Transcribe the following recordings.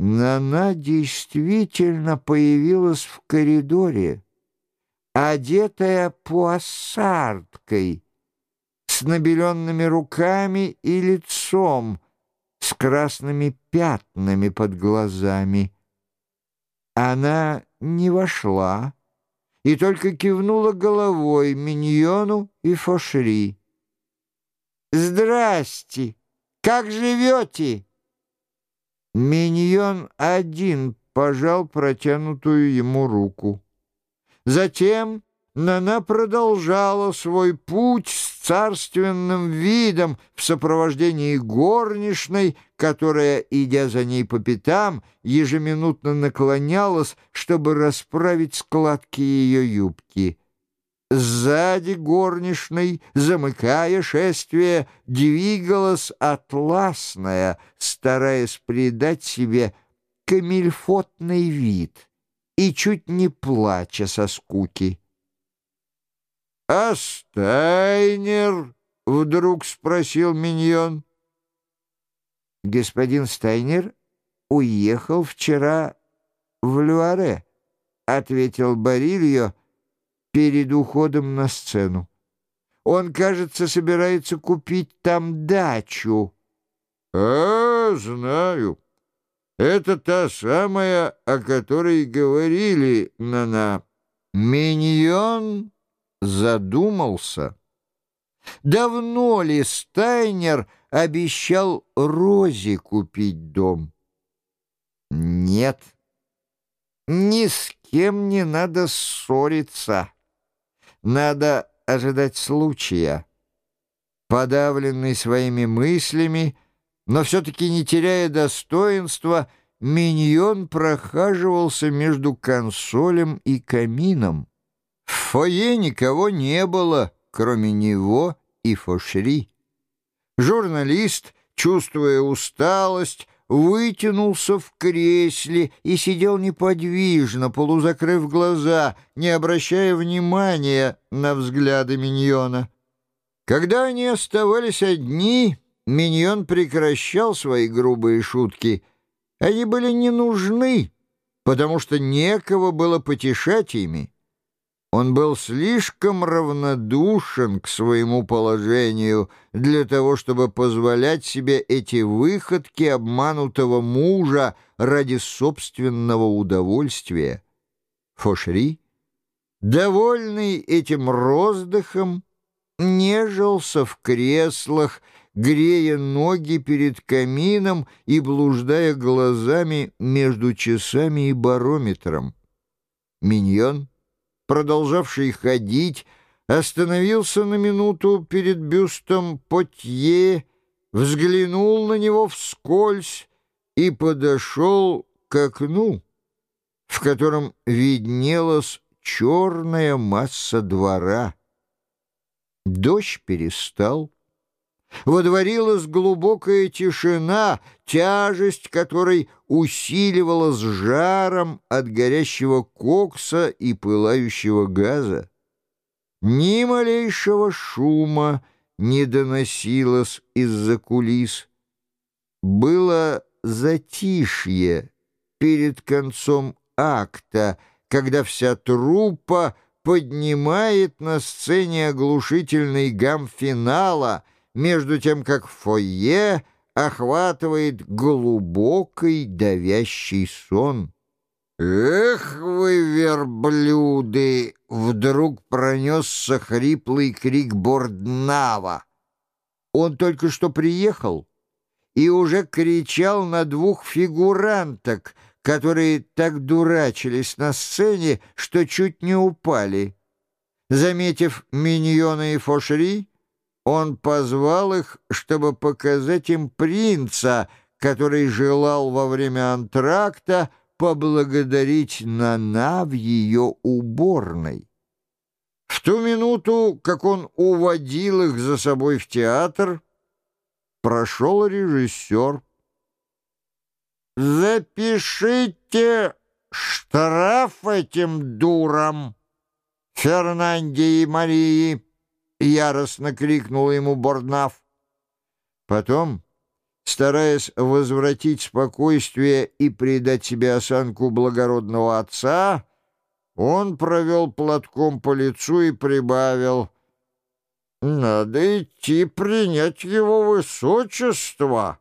Нана действительно появилась в коридоре, одетая пуассардкой, с набеленными руками и лицом, с красными пятнами под глазами. Она не вошла и только кивнула головой Миньону и Фошри. «Здрасте! Как живете?» Миньон один пожал протянутую ему руку. Затем Нана продолжала свой путь с царственным видом в сопровождении горничной, которая, идя за ней по пятам, ежеминутно наклонялась, чтобы расправить складки ее юбки. Сзади горничной, замыкая шествие, двигалась атласная, стараясь придать себе камильфотный вид и чуть не плача со скуки. «А Стайнер?» — вдруг спросил Миньон. «Господин Стайнер уехал вчера в Люаре», — ответил Барильо перед уходом на сцену. «Он, кажется, собирается купить там дачу». «А, знаю. Это та самая, о которой говорили на-на». Миньон задумался. Давно ли Стайнер обещал Розе купить дом? Нет, ни с кем не надо ссориться. Надо ожидать случая. Подавленный своими мыслями, но все-таки не теряя достоинства, Миньон прохаживался между консолем и камином. В фойе никого не было, кроме него и Фошри. Журналист, чувствуя усталость, вытянулся в кресле и сидел неподвижно, полузакрыв глаза, не обращая внимания на взгляды Миньона. Когда они оставались одни, Миньон прекращал свои грубые шутки. Они были не нужны, потому что некого было потешать ими. Он был слишком равнодушен к своему положению для того, чтобы позволять себе эти выходки обманутого мужа ради собственного удовольствия. Фошри, довольный этим роздыхом, нежился в креслах, грея ноги перед камином и блуждая глазами между часами и барометром. Миньон — продолжавший ходить, остановился на минуту перед бюстом Потье, взглянул на него вскользь и подошел к окну, в котором виднелась черная масса двора. Дождь перестал. Водворилась глубокая тишина, тяжесть которой усиливалась жаром от горящего кокса и пылающего газа. Ни малейшего шума не доносилось из-за кулис. Было затишье перед концом акта, когда вся труппа поднимает на сцене оглушительный гам финала — между тем как фойе охватывает глубокий давящий сон. «Эх вы, верблюды!» — вдруг пронесся хриплый крик Борднава. Он только что приехал и уже кричал на двух фигуранток, которые так дурачились на сцене, что чуть не упали. Заметив миньона и фошри, он позвал их, чтобы показать им принца, который желал во время антракта поблагодарить Нана в ее уборной. В ту минуту, как он уводил их за собой в театр, прошел режиссер. «Запишите штраф этим дурам, Фернанде и Марии». — яростно крикнул ему Борднаф. Потом, стараясь возвратить спокойствие и придать себе осанку благородного отца, он провел платком по лицу и прибавил «Надо идти принять его высочество».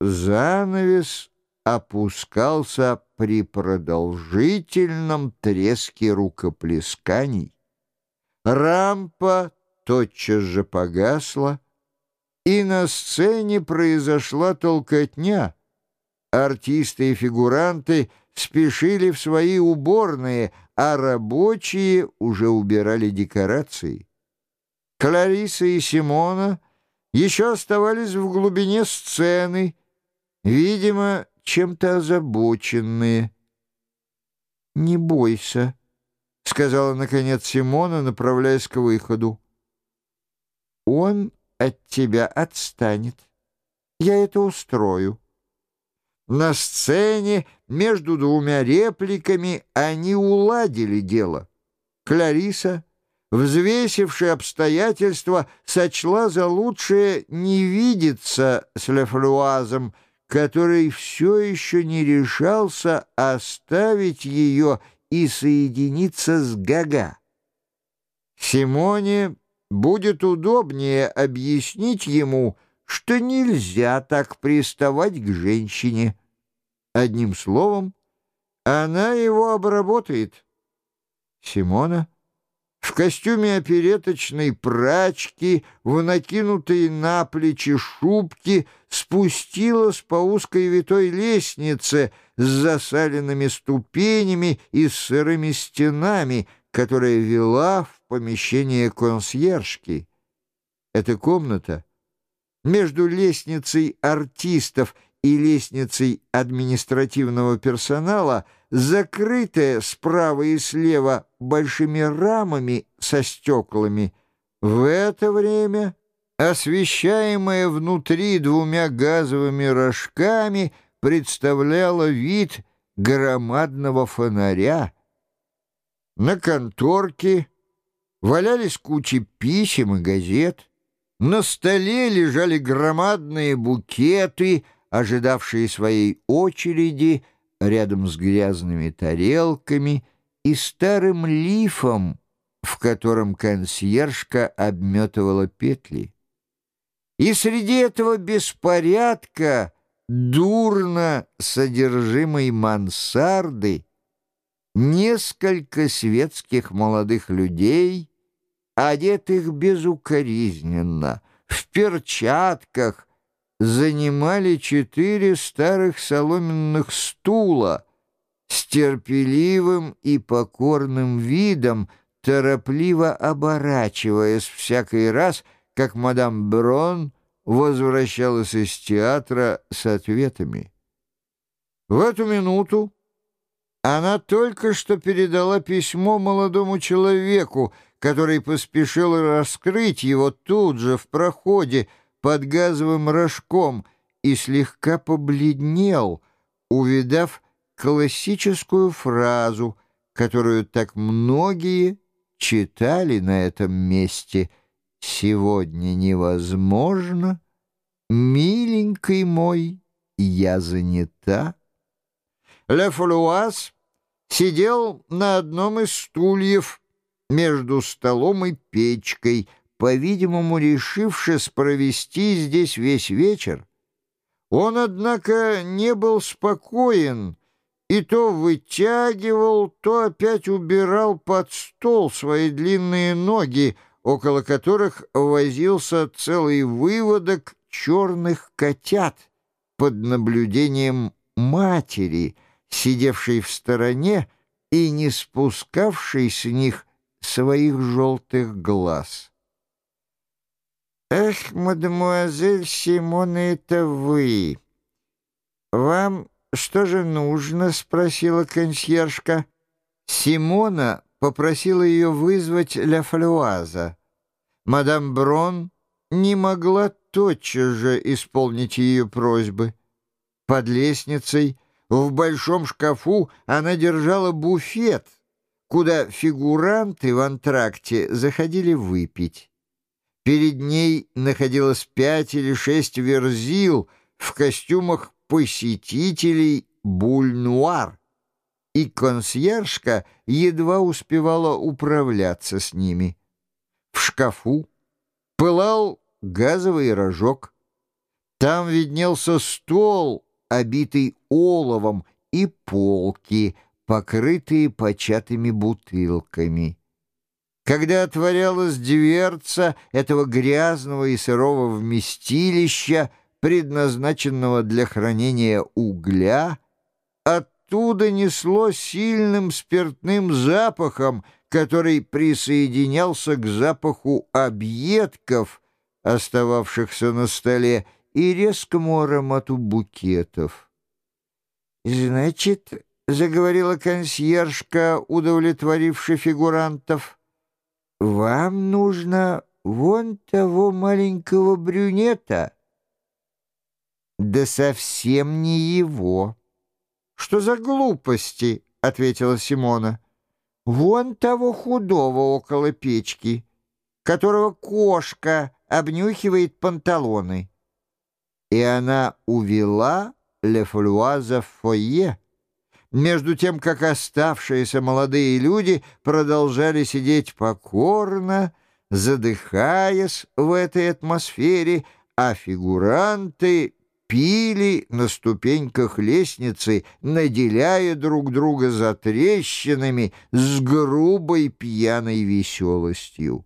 Занавес опускался при продолжительном треске рукоплесканий. Рампа тотчас же погасла, и на сцене произошла толкотня. Артисты и фигуранты спешили в свои уборные, а рабочие уже убирали декорации. Клариса и Симона еще оставались в глубине сцены, видимо, чем-то озабоченные. «Не бойся», — сказала, наконец, Симона, направляясь к выходу. «Он от тебя отстанет. Я это устрою». На сцене между двумя репликами они уладили дело. Клариса, взвесившая обстоятельства, сочла за лучшее не видеться с Лефлюазом, который все еще не решался оставить ее и соединиться с Гага. Симоне будет удобнее объяснить ему, что нельзя так приставать к женщине. Одним словом, она его обработает. Симона в костюме опереточной прачки, в накинутой на плечи шубки, спустилась по узкой витой лестнице с засаленными ступенями и сырыми стенами, которая вела в помещение консьержки. Эта комната между лестницей артистов и лестницей административного персонала, закрытая справа и слева большими рамами со стеклами, в это время, освещаемая внутри двумя газовыми рожками, представляла вид громадного фонаря. На конторке валялись кучи писем и газет, на столе лежали громадные букеты, ожидавшие своей очереди рядом с грязными тарелками и старым лифом, в котором консьержка обметывала петли. И среди этого беспорядка, дурно содержимой мансарды, несколько светских молодых людей — одетых безукоризненно, в перчатках, занимали четыре старых соломенных стула с терпеливым и покорным видом, торопливо оборачиваясь всякий раз, как мадам Брон возвращалась из театра с ответами. В эту минуту она только что передала письмо молодому человеку, который поспешил раскрыть его тут же в проходе под газовым рожком и слегка побледнел, увидав классическую фразу, которую так многие читали на этом месте «Сегодня невозможно, миленький мой, я занята». Ле Фолуаз сидел на одном из стульев, между столом и печкой, по-видимому, решившись провести здесь весь вечер. Он, однако, не был спокоен и то вытягивал, то опять убирал под стол свои длинные ноги, около которых возился целый выводок черных котят под наблюдением матери, сидевшей в стороне и не спускавшей с них своих желтых глаз. «Эх, мадемуазель Симона, это вы! Вам что же нужно?» — спросила консьержка. Симона попросила ее вызвать Ля Флюаза. Мадам Брон не могла тотчас же исполнить ее просьбы. Под лестницей в большом шкафу она держала буфет — куда фигуранты в антракте заходили выпить. Перед ней находилось пять или шесть верзил в костюмах посетителей буль-нуар, и консьержка едва успевала управляться с ними. В шкафу пылал газовый рожок. Там виднелся стол, обитый оловом, и полки, покрытые початыми бутылками. Когда отворялась дверца этого грязного и сырого вместилища, предназначенного для хранения угля, оттуда несло сильным спиртным запахом, который присоединялся к запаху объедков, остававшихся на столе, и резкому аромату букетов. «Значит, — заговорила консьержка, удовлетворивши фигурантов, — вам нужно вон того маленького брюнета». «Да совсем не его». «Что за глупости?» — ответила Симона. «Вон того худого около печки, которого кошка обнюхивает панталоны». И она увела Лефлюаза в фойе, между тем, как оставшиеся молодые люди продолжали сидеть покорно, задыхаясь в этой атмосфере, а фигуранты пили на ступеньках лестницы, наделяя друг друга затрещинами с грубой пьяной веселостью.